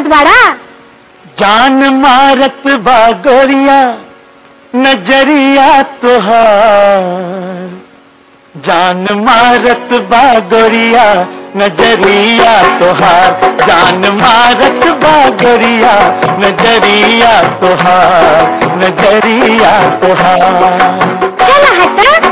बाड़ा? जान मारत बागोरिया नज़रिया तुहार। जान मारत बागोरिया नज़रिया तुहार। जान मारत बागोरिया नज़रिया तुहार। नज़रिया तुहार। चल हटा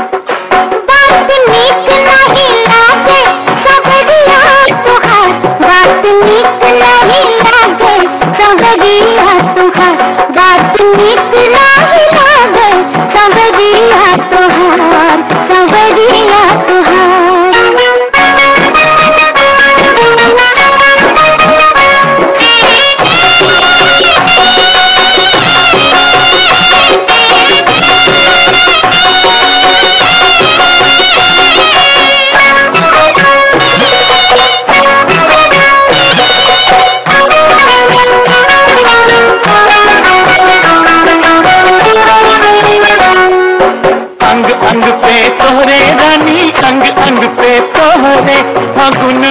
अंग पे तोहरे फागुन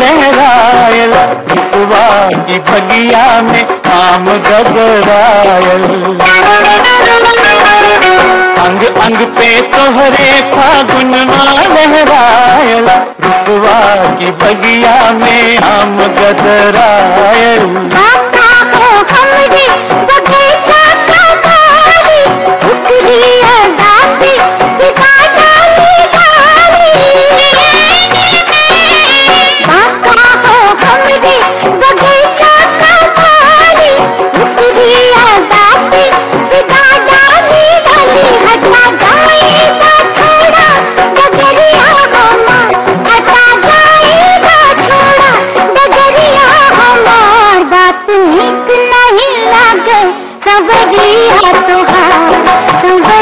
लहरायल भितवा की भगिया में आम गबरायल अंग अंग पे तोहरे फागुन लहरायल रुपवा की बगिया में आम गदरायल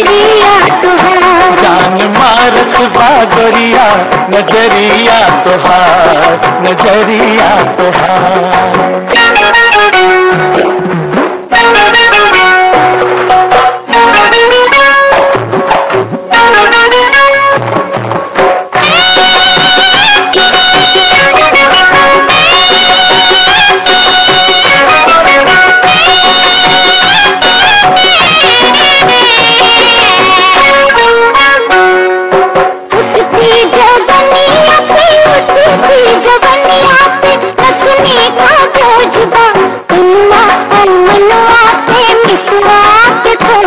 सबरिया तुहार। जान मारत बाजरिया नज़रिया तुहार नज़रिया तोहार।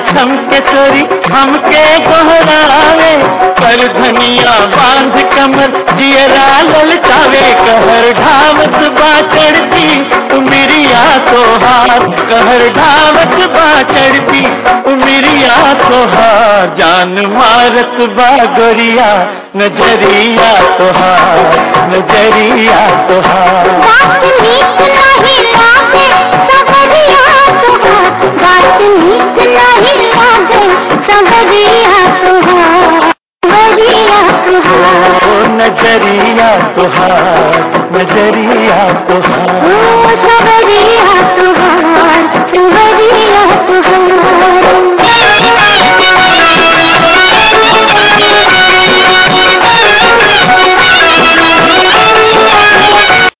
पायलिया झमके सोरी हमके दोहरावे। कर धनिया बाँध कमर दियरा ललचावे कहर ढावत बा चढ़ती उमिरिया तोहार कहर ढावत बा चढ़ती उमिरिया तोहार जान मारत बा गोरिया, नज़रिया तोहार नज़रिया तोहार नज़रिया तो नज़रिया